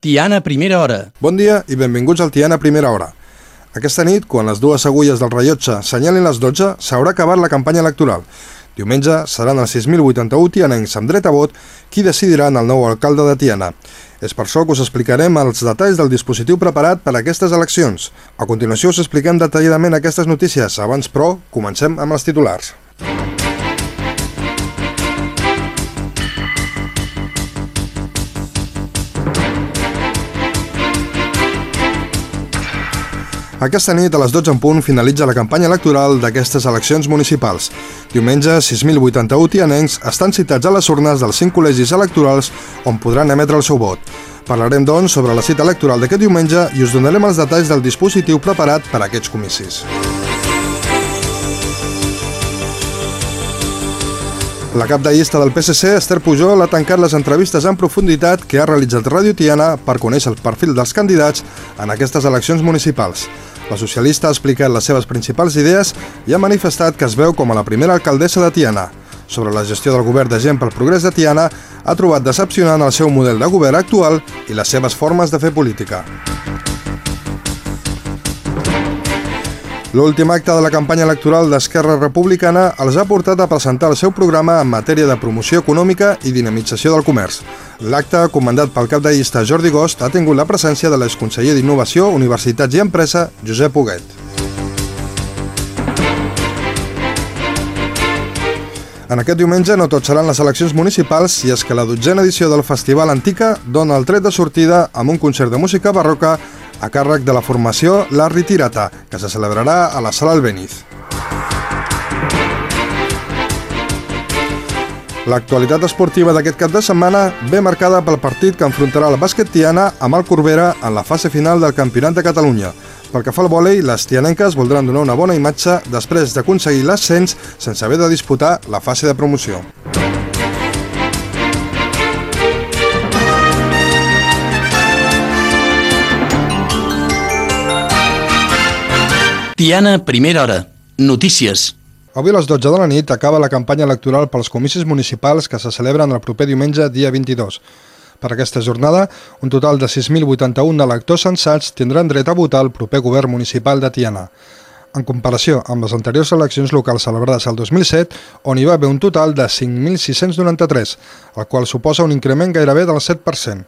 Tiana Primera Hora. Bon dia i benvinguts al Tiana Primera Hora. Aquesta nit, quan les dues agulles del rellotge senyalin les 12, s'haurà acabat la campanya electoral. Diumenge seran els 6.081 tianencs amb dret a vot qui decidiran el nou alcalde de Tiana. És per això que us explicarem els detalls del dispositiu preparat per a aquestes eleccions. A continuació us expliquem detalladament aquestes notícies. Abans, però, comencem amb els titulars. Aquesta nit, a les 12 en punt, finalitza la campanya electoral d'aquestes eleccions municipals. Diumenge, 6.081 tianencs estan citats a les urnes dels cinc col·legis electorals on podran emetre el seu vot. Parlarem, doncs, sobre la cita electoral d'aquest diumenge i us donarem els detalls del dispositiu preparat per a aquests comicis. La cap de llista del PSC, Esther Pujol, ha tancat les entrevistes en profunditat que ha realitzat Radio Tiana per conèixer el perfil dels candidats en aquestes eleccions municipals. La socialista ha explicat les seves principals idees i ha manifestat que es veu com a la primera alcaldessa de Tiana. Sobre la gestió del govern de gent pel progrés de Tiana, ha trobat decepcionant el seu model de govern actual i les seves formes de fer política. L'últim acte de la campanya electoral d'Esquerra Republicana els ha portat a presentar el seu programa en matèria de promoció econòmica i dinamització del comerç. L'acte, comandat pel cap de llista Jordi Gost, ha tingut la presència de l'exconseller d'Innovació, Universitats i Empresa, Josep Huguet. En aquest diumenge no tot seran les eleccions municipals i és que la dotzena edició del Festival Antica dona el tret de sortida amb un concert de música barroca a càrrec de la formació La Ritirata, que se celebrarà a la Sala Albéniz. L'actualitat esportiva d'aquest cap de setmana ve marcada pel partit que enfrontarà el bàsquet Tiana amb el Corbera en la fase final del Campionat de Catalunya. Pel que fa al vòlei, les tianenques voldran donar una bona imatge després d'aconseguir l'ascens sense haver de disputar la fase de promoció. Tiana Primera Hora. Notícies. Avui a les 12 de la nit acaba la campanya electoral pels comicis municipals que se celebren el proper diumenge, dia 22. Per aquesta jornada, un total de 6.081 electors censats tindran dret a votar el proper govern municipal de Tiana. En comparació amb les anteriors eleccions locals celebrades el 2007, on hi va haver un total de 5.693, el qual suposa un increment gairebé del 7%.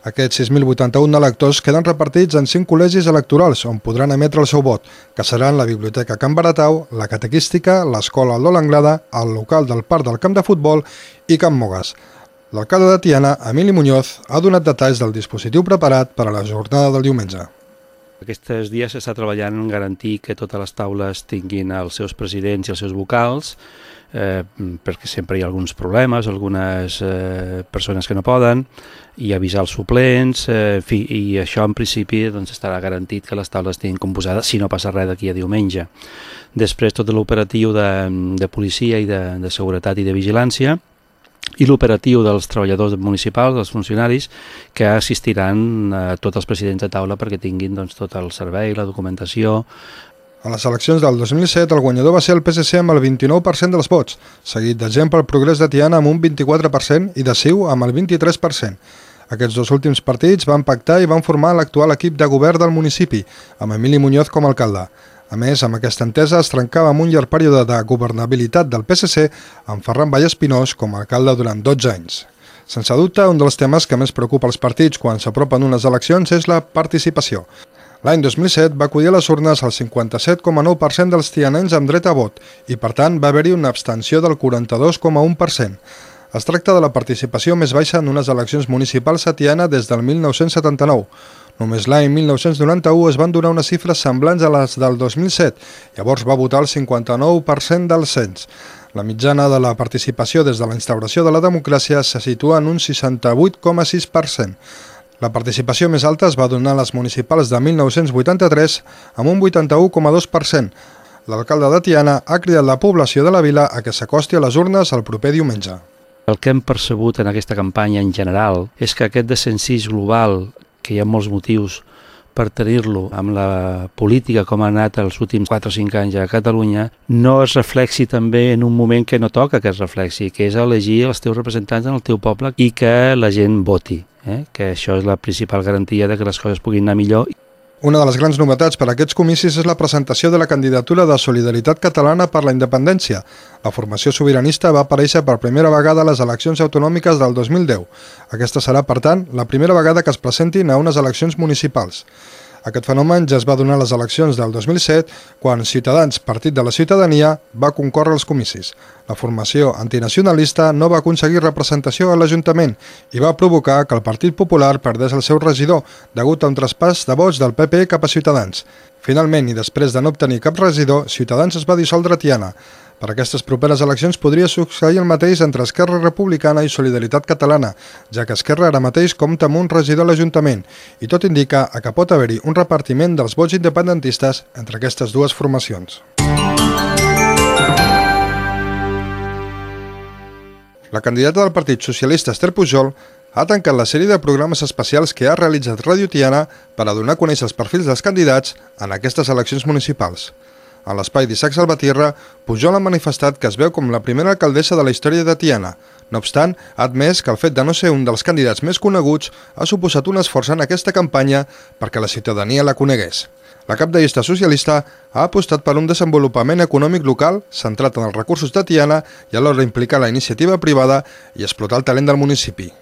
Aquests 6.081 electors queden repartits en 5 col·legis electorals on podran emetre el seu vot, que seran la Biblioteca Can Baratau, la Catequística, l'Escola Aldo Langlada, el local del Parc del Camp de Futbol i Camp Mogas. L'alcalde de Tiana, Emili Muñoz, ha donat detalls del dispositiu preparat per a la jornada del diumenge. Aquests dies s'està treballant en garantir que totes les taules tinguin els seus presidents i els seus vocals, eh, perquè sempre hi ha alguns problemes, algunes eh, persones que no poden, i avisar els suplents, eh, en fi, i això en principi doncs, estarà garantit que les taules estiguin composades si no passa res d'aquí a diumenge. Després tot l'operatiu de, de policia i de, de seguretat i de vigilància, i l'operatiu dels treballadors municipals, dels funcionaris, que assistiran a tots els presidents de taula perquè tinguin doncs, tot el servei, la documentació, a les eleccions del 2007, el guanyador va ser el PSC amb el 29% dels vots, seguit de Gent pel Progrés de Tiana amb un 24% i de Ciu amb el 23%. Aquests dos últims partits van pactar i van formar l'actual equip de govern del municipi, amb Emili Muñoz com a alcalde. A més, amb aquesta entesa es trencava amb un llarg període de governabilitat del PSC amb Ferran Vallespinós com a alcalde durant 12 anys. Sense dubte, un dels temes que més preocupa els partits quan s'apropen unes eleccions és la participació. L'any 2007 va acudir a les urnes el 57,9% dels tianens amb dret a vot i, per tant, va haver-hi una abstenció del 42,1%. Es tracta de la participació més baixa en unes eleccions municipals a Tiana des del 1979. Només l'any 1991 es van donar unes xifres semblants a les del 2007. Llavors va votar el 59% del cens. La mitjana de la participació des de la instauració de la democràcia se situa en un 68,6%. La participació més alta es va donar a les municipals de 1983 amb un 81,2%. L'alcalde de Tiana ha cridat la població de la vila a que s'acosti a les urnes el proper diumenge. El que hem percebut en aquesta campanya en general és que aquest descensís global, que hi ha molts motius per tenir-lo amb la política com ha anat els últims 4 o 5 anys a Catalunya, no es reflexi també en un moment que no toca que es reflexi, que és elegir els teus representants en el teu poble i que la gent voti. Eh? que això és la principal garantia de que les coses puguin anar millor una de les grans novetats per a aquests comicis és la presentació de la candidatura de Solidaritat Catalana per la Independència. La formació sobiranista va aparèixer per primera vegada a les eleccions autonòmiques del 2010. Aquesta serà, per tant, la primera vegada que es presentin a unes eleccions municipals. Aquest fenomen ja es va donar a les eleccions del 2007, quan Ciutadans, Partit de la Ciutadania, va concórrer als comicis. La formació antinacionalista no va aconseguir representació a l'Ajuntament i va provocar que el Partit Popular perdés el seu regidor degut a un traspàs de vots del PP cap a Ciutadans. Finalment, i després de no obtenir cap regidor, Ciutadans es va dissoldre a Tiana. Per aquestes properes eleccions podria succeir el mateix entre Esquerra Republicana i Solidaritat Catalana, ja que Esquerra ara mateix compta amb un regidor a l'Ajuntament i tot indica que pot haver-hi un repartiment dels vots independentistes entre aquestes dues formacions. La candidata del Partit Socialista Esther Pujol ha tancat la sèrie de programes especials que ha realitzat Radio Tiana per a donar a conèixer els perfils dels candidats en aquestes eleccions municipals. A l'espai d'Isaac Salvatierra, Pujol ha manifestat que es veu com la primera alcaldessa de la història de Tiana. No obstant, ha admès que el fet de no ser un dels candidats més coneguts ha suposat un esforç en aquesta campanya perquè la ciutadania la conegués. La cap de llista socialista ha apostat per un desenvolupament econòmic local centrat en els recursos de Tiana i alhora implicar la iniciativa privada i explotar el talent del municipi.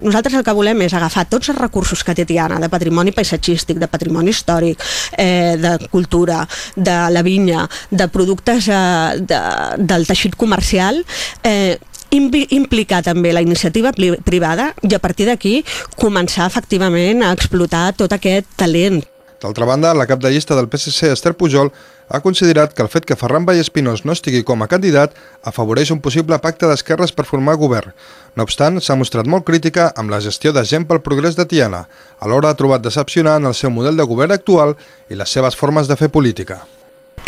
Nosaltres el que volem és agafar tots els recursos que té Tiana, de patrimoni paisatgístic, de patrimoni històric, eh, de cultura, de la vinya, de productes eh, de, del teixit comercial, eh, implicar també la iniciativa privada i a partir d'aquí començar efectivament a explotar tot aquest talent. D'altra banda, la cap de llista del PSC, Esther Pujol, ha considerat que el fet que Ferran Vallespinós no estigui com a candidat afavoreix un possible pacte d'esquerres per formar govern. No obstant, s'ha mostrat molt crítica amb la gestió de gent pel progrés de Tiana. Alhora ha trobat decepcionant el seu model de govern actual i les seves formes de fer política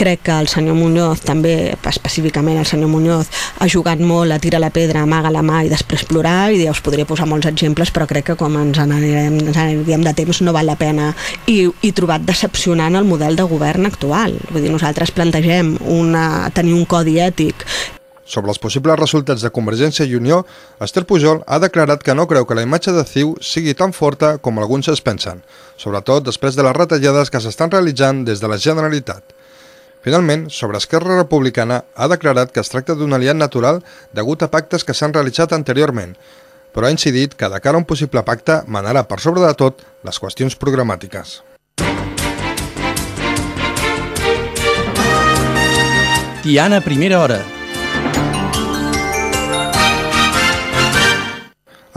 crec que el senyor Muñoz, també específicament el senyor Muñoz, ha jugat molt a tirar la pedra, amaga la mà i després plorar, i us podria posar molts exemples, però crec que com ens anirem, ens anirem de temps no val la pena. I, i trobat decepcionant el model de govern actual. Vull dir, nosaltres plantegem una, tenir un codi ètic sobre els possibles resultats de Convergència i Unió, Esther Pujol ha declarat que no creu que la imatge de CiU sigui tan forta com alguns es pensen, sobretot després de les retallades que s'estan realitzant des de la Generalitat. Finalment, sobre Esquerra Republicana ha declarat que es tracta d'un aliat natural degut a pactes que s'han realitzat anteriorment, però ha incidit que de cara a un possible pacte manarà per sobre de tot les qüestions programàtiques. Tiana, primera hora.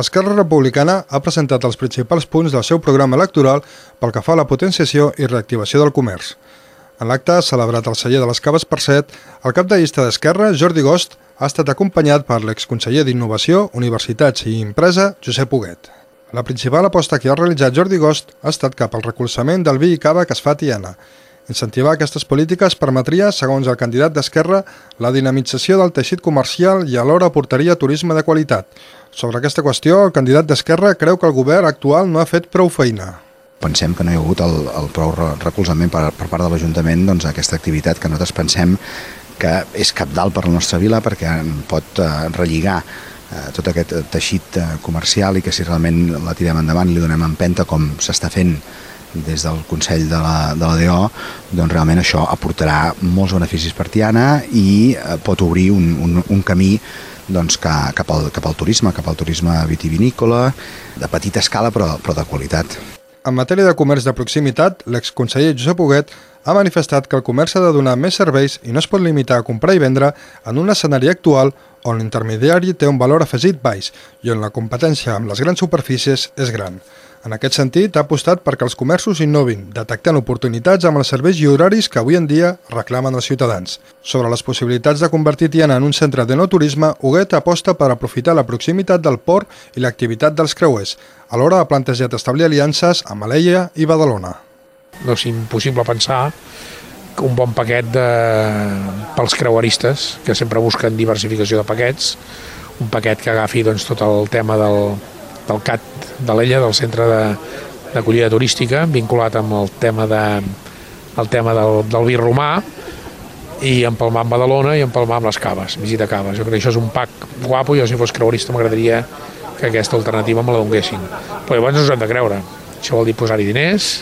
Esquerra Republicana ha presentat els principals punts del seu programa electoral pel que fa a la potenciació i reactivació del comerç. En l'acte, celebrat al celler de les Caves per set, el cap de llista d'Esquerra, Jordi Gost, ha estat acompanyat per l'exconseller d'Innovació, Universitats i Empresa, Josep Huguet. La principal aposta que ha realitzat Jordi Gost ha estat cap al recolzament del vi i cava que es fa a Tiana. Incentivar aquestes polítiques permetria, segons el candidat d'Esquerra, la dinamització del teixit comercial i alhora portaria turisme de qualitat. Sobre aquesta qüestió, el candidat d'Esquerra creu que el govern actual no ha fet prou feina pensem que no hi ha hagut el, el prou recolzament per, per part de l'Ajuntament doncs, aquesta activitat que nosaltres pensem que és capdalt per la nostra vila perquè pot eh, relligar eh, tot aquest teixit eh, comercial i que si realment la tirem endavant i li donem empenta com s'està fent des del Consell de la, de la DO, doncs realment això aportarà molts beneficis per Tiana i pot obrir un, un, un camí doncs, que, cap, al, cap al turisme, cap al turisme vitivinícola, de petita escala però, però de qualitat. En matèria de comerç de proximitat, l'exconseller Josep Huguet ha manifestat que el comerç ha de donar més serveis i no es pot limitar a comprar i vendre en un escenari actual on l'intermediari té un valor afegit baix i on la competència amb les grans superfícies és gran. En aquest sentit, ha apostat perquè els comerços innovin, detectant oportunitats amb els serveis i horaris que avui en dia reclamen els ciutadans. Sobre les possibilitats de convertir Tiana en un centre de no turisme, Huguet aposta per aprofitar la proximitat del port i l'activitat dels creuers. Alhora ha plantejat establir aliances amb Aleia i Badalona. No és impossible pensar un bon paquet de... pels creueristes, que sempre busquen diversificació de paquets, un paquet que agafi doncs, tot el tema del, del CAT de l'Ella, del centre de, d'acollida turística, vinculat amb el tema, de, el tema del, del vi romà, i empalmar amb Badalona i empalmar amb les caves, visita caves. Jo crec que això és un pack guapo, jo si fos creuerista m'agradaria que aquesta alternativa me la donguessin. Però llavors ens ho hem de creure. Això vol dir posar-hi diners.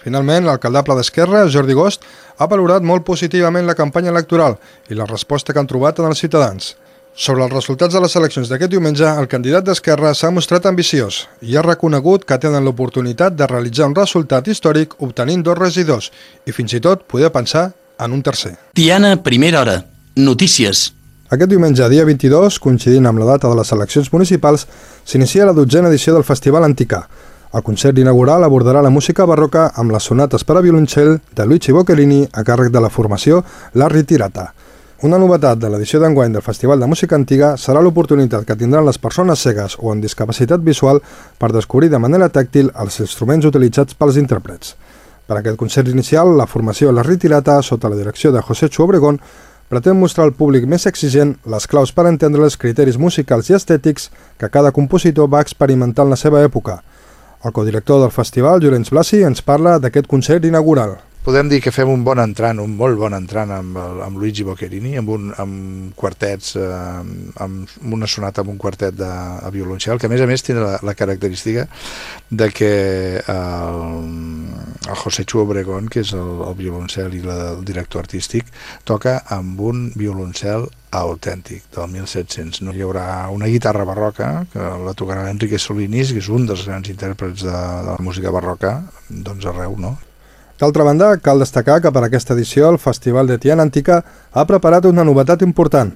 Finalment, l'alcaldable d'Esquerra, Jordi Gost, ha valorat molt positivament la campanya electoral i la resposta que han trobat en els ciutadans. Sobre els resultats de les eleccions d'aquest diumenge, el candidat d'Esquerra s'ha mostrat ambiciós i ha reconegut que tenen l'oportunitat de realitzar un resultat històric obtenint dos regidors i fins i tot poder pensar en un tercer. Tiana, primera hora. Notícies. Aquest diumenge, dia 22, coincidint amb la data de les eleccions municipals, s'inicia la dotzena edició del Festival Anticà. El concert inaugural abordarà la música barroca amb les sonates per a violoncel de Luigi Boccherini a càrrec de la formació La Ritirata. Una novetat de l'edició d'enguany del Festival de Música Antiga serà l'oportunitat que tindran les persones cegues o amb discapacitat visual per descobrir de manera tàctil els instruments utilitzats pels intèrprets. Per aquest concert inicial, la formació La Ritirata, sota la direcció de José Chu Obregón, pretén mostrar al públic més exigent les claus per entendre els criteris musicals i estètics que cada compositor va experimentar en la seva època. El codirector del festival, Llorenç Blasi, ens parla d'aquest concert inaugural podem dir que fem un bon entrant, un molt bon entrant amb, amb Luigi Boccherini, amb, un, amb quartets, eh, amb una sonata amb un quartet de a violoncel, que a més a més té la, la característica de que el, el José Chu Obregón, que és el, el violoncel i la, el director artístic, toca amb un violoncel autèntic del 1700. No? Hi haurà una guitarra barroca que la tocarà Enrique Solinis, que és un dels grans intèrprets de, de la música barroca doncs arreu, no? D'altra banda, cal destacar que per aquesta edició el Festival de Tiana Antica ha preparat una novetat important.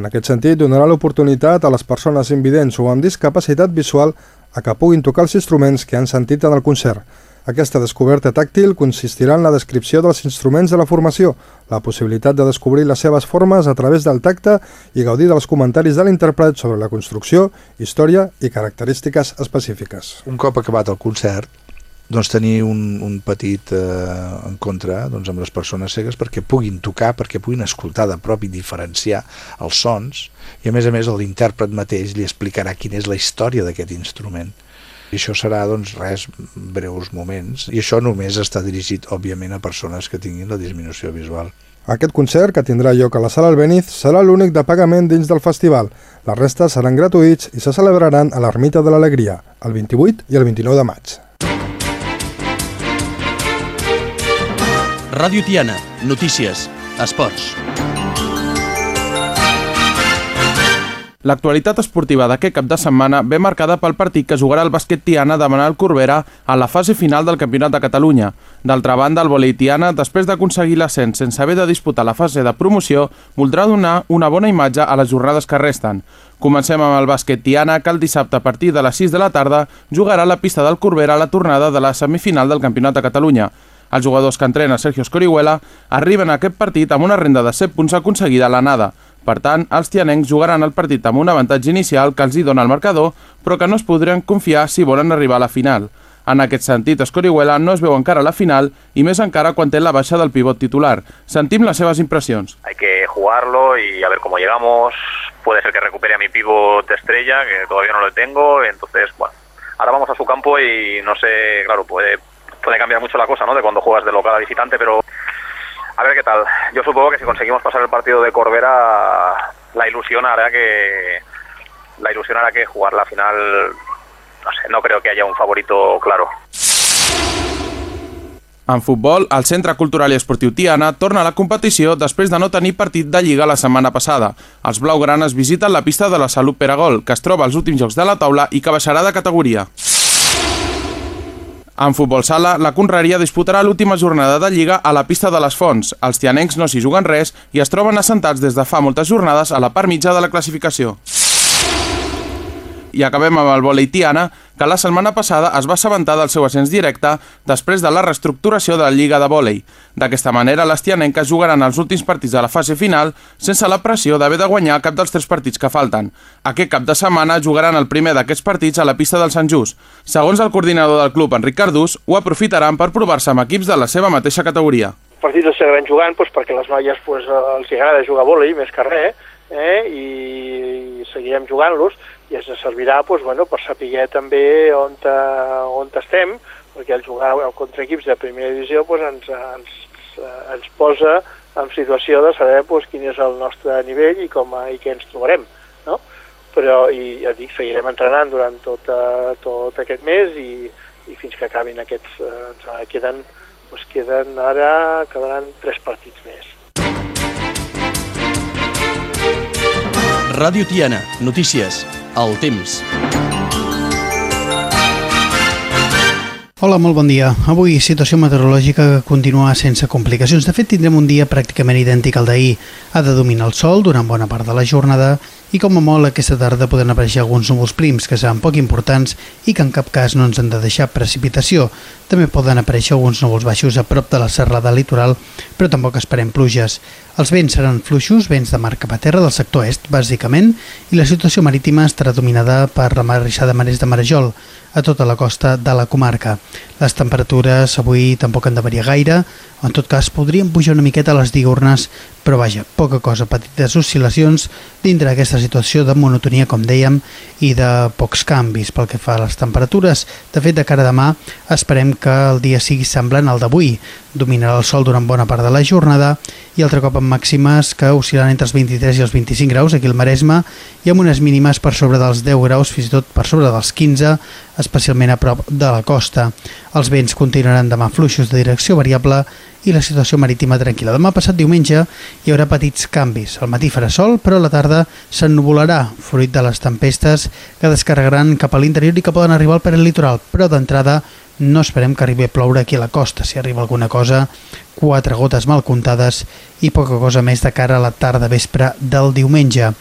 En aquest sentit, donarà l'oportunitat a les persones invidents o amb discapacitat visual a que puguin tocar els instruments que han sentit en el concert. Aquesta descoberta tàctil consistirà en la descripció dels instruments de la formació, la possibilitat de descobrir les seves formes a través del tacte i gaudir dels comentaris de l'intèrpret sobre la construcció, història i característiques específiques. Un cop acabat el concert, doncs, tenir un, un petit eh, en contra doncs, amb les persones cegues perquè puguin tocar, perquè puguin escoltar de prop i diferenciar els sons i a més a més l'intèrpret mateix li explicarà quina és la història d'aquest instrument. I això serà, doncs, res, breus moments. I això només està dirigit, òbviament, a persones que tinguin la disminució visual. Aquest concert, que tindrà lloc a la Sala Albéniz, serà l'únic de pagament dins del festival. La resta seran gratuïts i se celebraran a l'Ermita de l'Alegria, el 28 i el 29 de maig. Ràdio Tiana, notícies, esports. L'actualitat esportiva d'aquest cap de setmana ve marcada pel partit que jugarà el bàsquet Tiana de Manel Corbera a la fase final del Campionat de Catalunya. D'altra banda, el volei Tiana, després d'aconseguir l'ascens sense haver de disputar la fase de promoció, voldrà donar una bona imatge a les jornades que resten. Comencem amb el bàsquet Tiana, que el dissabte a partir de les 6 de la tarda jugarà a la pista del Corbera a la tornada de la semifinal del Campionat de Catalunya. Els jugadors que entrena Sergio Escorihuela arriben a aquest partit amb una renda de 7 punts aconseguida a l'anada. Per tant, els tianencs jugaran el partit amb un avantatge inicial que els hi dona el marcador, però que no es podrien confiar si volen arribar a la final. En aquest sentit, Escorihuela no es veu encara a la final i més encara quan té la baixa del pivot titular. Sentim les seves impressions. Hay que jugarlo y a ver cómo llegamos. Puede ser que recupere a mi pivot estrella, que todavía no lo tengo. Entonces, bueno, ahora vamos a su campo y no sé, claro, puede puede cambiar mucho la cosa, ¿no? De cuando juegas de local a visitante, pero a ver qué tal. Yo supongo que si conseguimos pasar el partido de Corbera, la ilusión hará que la ilusión hará que jugar la final, no sé, no creo que haya un favorito claro. En futbol, el Centre Cultural i Esportiu Tiana torna a la competició després de no tenir partit de Lliga la setmana passada. Els blaugranes visiten la pista de la Salut Peragol, que es troba als últims jocs de la taula i que baixarà de categoria. En futbol sala, la Conreria disputarà l'última jornada de Lliga a la pista de les Fonts. Els tianencs no s'hi juguen res i es troben assentats des de fa moltes jornades a la part mitja de la classificació. I acabem amb el vòlei Tiana, que la setmana passada es va assabentar del seu ascens directe després de la reestructuració de la Lliga de Vòlei. D'aquesta manera, les tianenques jugaran els últims partits de la fase final sense la pressió d'haver de guanyar cap dels tres partits que falten. Aquest cap de setmana jugaran el primer d'aquests partits a la pista del Sant Just. Segons el coordinador del club, Enric Cardús, ho aprofitaran per provar-se amb equips de la seva mateixa categoria. partits els seguiran jugant doncs, perquè les noies doncs, els agrada jugar a vòlei més que res, eh? i seguirem jugant-los i ens servirà doncs, bueno, per saber també on, on estem, perquè el jugar contra equips de primera divisió pues, ens, ens, ens posa en situació de saber pues, quin és el nostre nivell i, com, i què ens trobarem. No? Però, i ja dic, seguirem entrenant durant tot, tot aquest mes i, i fins que acabin aquests... Uh, queden, pues, queden ara, quedaran tres partits més. Ràdio Tiana, notícies, el temps. Hola, molt bon dia. Avui situació meteorològica que continua sense complicacions. De fet, tindrem un dia pràcticament idèntic al d'ahir. Ha de dominar el sol durant bona part de la jornada i com a molt aquesta tarda poden aparèixer alguns núvols prims que seran poc importants i que en cap cas no ens han de deixar precipitació. També poden aparèixer alguns núvols baixos a prop de la serrada litoral, però tampoc esperem pluges. Els vents seran fluixos, vents de mar cap a terra del sector est, bàsicament, i la situació marítima estarà dominada per la de marès de Marejol, a tota la costa de la comarca. Les temperatures avui tampoc han de variar gaire, en tot cas podrien pujar una miqueta a les diurnes, però vaja, poca cosa, petites oscil·lacions dintre d'aquesta situació de monotonia, com dèiem, i de pocs canvis pel que fa a les temperatures. De fet, de cara a demà esperem que el dia sigui semblant al d'avui. Dominarà el sol durant bona part de la jornada i altre cop amb màximes que oscil·len entre els 23 i els 25 graus aquí al Maresme i amb unes mínimes per sobre dels 10 graus, fins i tot per sobre dels 15, especialment a prop de la costa. Els vents continuaran demà fluixos de direcció variable i la situació marítima tranquil·la. Demà passat diumenge hi haurà petits canvis. Al matí farà sol, però a la tarda s'ennuvolarà, fruit de les tempestes que descarregaran cap a l'interior i que poden arribar al per litoral, però d'entrada no esperem que arribi a ploure aquí a la costa. Si arriba alguna cosa, quatre gotes mal comptades i poca cosa més de cara a la tarda vespre del diumenge.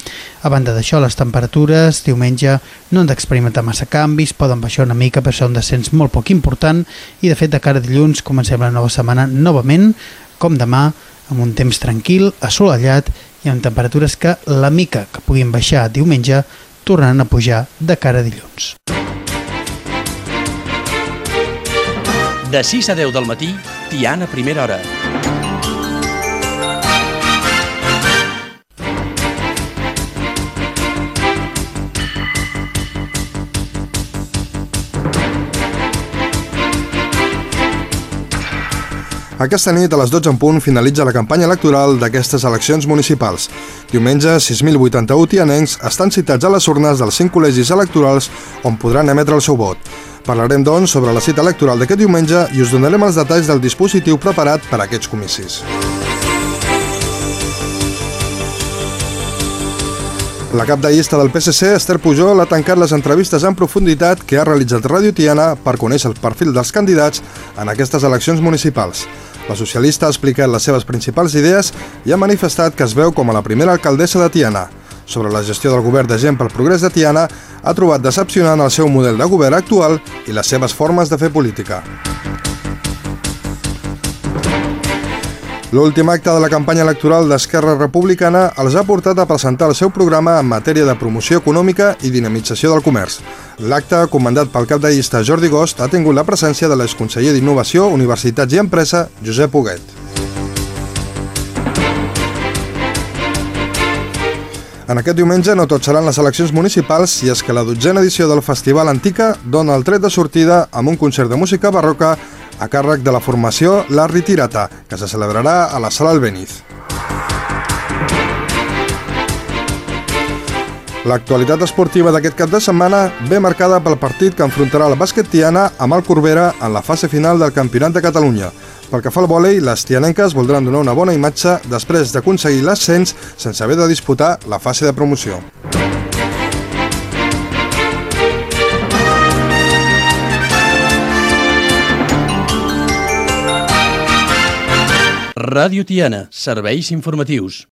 A banda d'això, les temperatures diumenge no han d'experimentar massa canvis, poden baixar una mica per ser un descens molt poc important i de fet de cara a dilluns comencem la nova setmana novament, com demà, amb un temps tranquil, assolellat i amb temperatures que la mica que puguin baixar diumenge tornaran a pujar de cara a dilluns. De 6 a 10 del matí, Tiana Primera Hora. Aquesta nit, a les 12 en punt, finalitza la campanya electoral d'aquestes eleccions municipals. Diumenge, 6.081 tianencs estan citats a les urnes dels 5 col·legis electorals on podran emetre el seu vot. Parlarem, doncs, sobre la cita electoral d'aquest diumenge i us donarem els detalls del dispositiu preparat per a aquests comicis. La cap de llista del PSC, Esther Pujol, ha tancat les entrevistes en profunditat que ha realitzat Radio Tiana per conèixer el perfil dels candidats en aquestes eleccions municipals. La socialista ha explicat les seves principals idees i ha manifestat que es veu com a la primera alcaldessa de Tiana. Sobre la gestió del govern de gent pel progrés de Tiana, ha trobat decepcionant el seu model de govern actual i les seves formes de fer política. L'últim acte de la campanya electoral d'Esquerra Republicana els ha portat a presentar el seu programa en matèria de promoció econòmica i dinamització del comerç. L'acte, comandat pel cap de llista Jordi Gost, ha tingut la presència de l'exconseller d'Innovació, Universitats i Empresa, Josep Huguet. En aquest diumenge no tot seran les eleccions municipals i és que la dotzena edició del Festival Antica dona el tret de sortida amb un concert de música barroca a càrrec de la formació La Ritirata, que se celebrarà a la Sala Albéniz. L'actualitat esportiva d'aquest cap de setmana ve marcada pel partit que enfrontarà el bàsquet Tiana amb el Corbera en la fase final del Campionat de Catalunya. Pel que fa al vòlei, les tianenques voldran donar una bona imatge després d'aconseguir l'ascens sense haver de disputar la fase de promoció. Ràdio Tiana, serveis informatius.